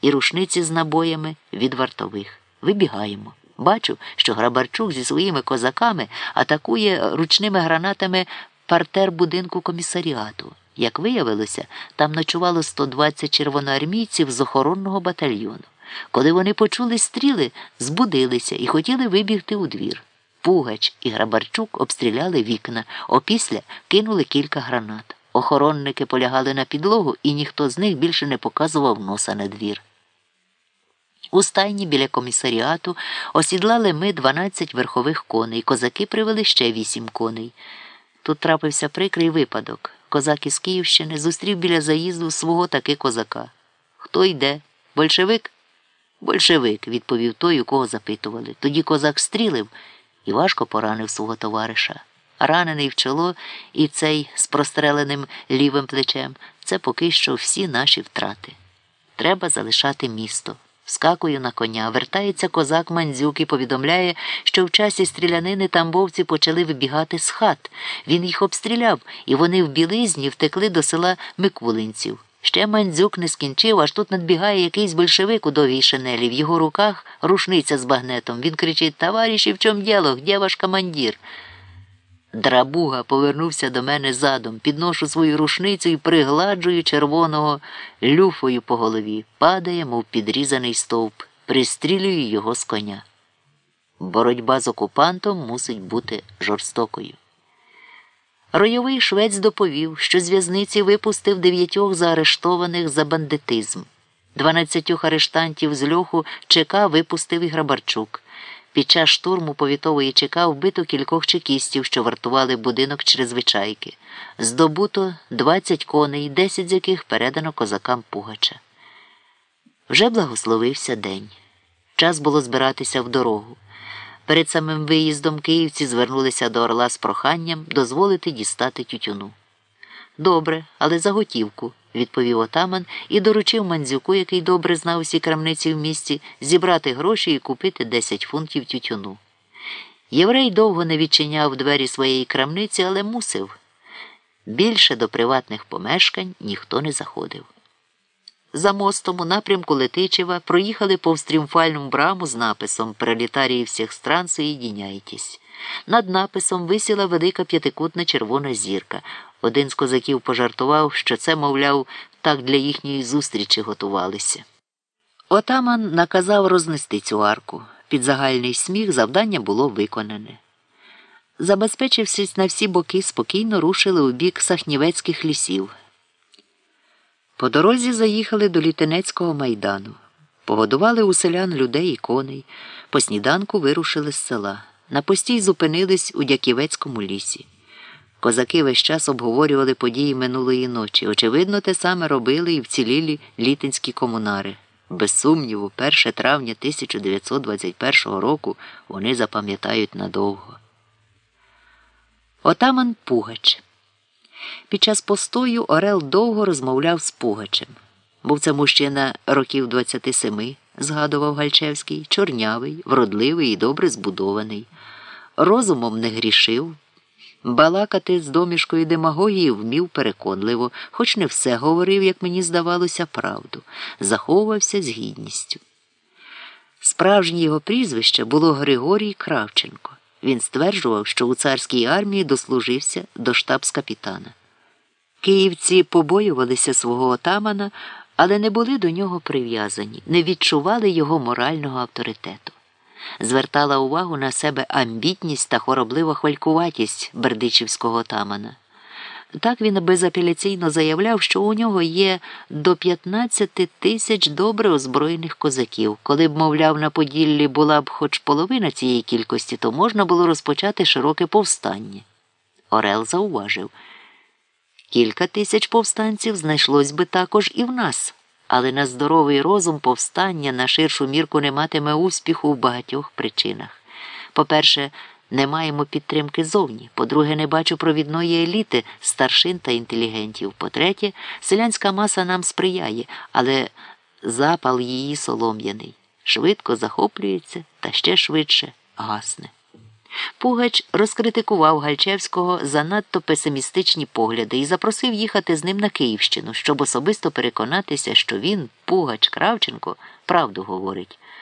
і рушниці з набоями від вартових. Вибігаємо. Бачу, що Грабарчук зі своїми козаками атакує ручними гранатами партер будинку комісаріату. Як виявилося, там ночувало 120 червоноармійців з охоронного батальйону. Коли вони почули стріли, збудилися і хотіли вибігти у двір. Пугач і Грабарчук обстріляли вікна, опісля кинули кілька гранат. Охоронники полягали на підлогу, і ніхто з них більше не показував носа на двір. У стайні біля комісаріату осідлали ми 12 верхових коней, козаки привели ще 8 коней. Тут трапився прикрий випадок. Козак із Київщини зустрів біля заїзду свого таки козака. Хто йде? Большевик? Большевик, відповів той, у кого запитували. Тоді козак стрілив і важко поранив свого товариша. Ранений в чоло і цей з простреленим лівим плечем це поки що всі наші втрати. Треба залишати місто. Скакую на коня, вертається козак Мандзюк і повідомляє, що в часі стрілянини тамбовці почали вибігати з хат. Він їх обстріляв, і вони в білизні втекли до села Микулинців. Ще Мандзюк не скінчив, аж тут надбігає якийсь большевик у довгій шинелі. В його руках рушниця з багнетом. Він кричить Товариші, в чому діло? Де ваш командир? Драбуга повернувся до мене задом, підношу свою рушницю і пригладжую червоного люфою по голові, падає, мов підрізаний стовп, пристрілюю його з коня. Боротьба з окупантом мусить бути жорстокою. Ройовий швець доповів, що з в'язниці випустив дев'ятьох заарештованих за бандитизм. Дванадцятьох арештантів з льоху ЧК випустив і Грабарчук. Під час штурму повітової ЧК вбито кількох чекістів, що вартували будинок чрезвичайки. Здобуто 20 коней, 10 з яких передано козакам Пугача. Вже благословився день. Час було збиратися в дорогу. Перед самим виїздом київці звернулися до Орла з проханням дозволити дістати тютюну. Добре, але за готівку, відповів отаман і доручив мандзюку, який добре знав усі крамниці в місті, зібрати гроші і купити 10 фунтів тютюну. Єврей довго не відчиняв двері своєї крамниці, але мусив. Більше до приватних помешкань ніхто не заходив. За мостом у напрямку Летичева проїхали повз тріумфальну браму з написом Пролетарії всіх стран соєдіняйтесь. Над написом висіла велика п'ятикутна червона зірка. Один з козаків пожартував, що це, мовляв, так для їхньої зустрічі готувалися. Отаман наказав рознести цю арку. Під загальний сміх завдання було виконане. Забезпечившись на всі боки, спокійно рушили у бік сахнівецьких лісів. По дорозі заїхали до Літинецького майдану, погодували у селян людей і коней, по сніданку вирушили з села. На постій зупинились у Дяківецькому лісі. Козаки весь час обговорювали події минулої ночі. Очевидно, те саме робили і вцілілі літинські комунари. Без сумніву, 1 травня 1921 року вони запам'ятають надовго. Отаман Пугач. Під час постою Орел довго розмовляв з Пугачем. Був це мужчина років 27, згадував Гальчевський, чорнявий, вродливий і добре збудований. Розумом не грішив. Балакати з домішкою демагогії вмів переконливо, хоч не все говорив, як мені здавалося, правду, заховувався з гідністю. Справжнє його прізвище було Григорій Кравченко. Він стверджував, що у царській армії дослужився до штабс-капітана. Київці побоювалися свого отамана, але не були до нього прив'язані, не відчували його морального авторитету. Звертала увагу на себе амбітність та хвороблива хвалькуватість бердичівського отамана. Так він безапеляційно заявляв, що у нього є до 15 тисяч добре озброєних козаків. Коли б, мовляв, на Поділлі була б хоч половина цієї кількості, то можна було розпочати широке повстання. Орел зауважив. Кілька тисяч повстанців знайшлось би також і в нас, але на здоровий розум повстання на ширшу мірку не матиме успіху в багатьох причинах. По-перше, не маємо підтримки зовні. По-друге, не бачу провідної еліти, старшин та інтелігентів. По-третє, селянська маса нам сприяє, але запал її солом'яний, швидко захоплюється та ще швидше гасне. Пугач розкритикував Гальчевського за надто песимістичні погляди і запросив їхати з ним на Київщину, щоб особисто переконатися, що він, Пугач Кравченко, правду говорить.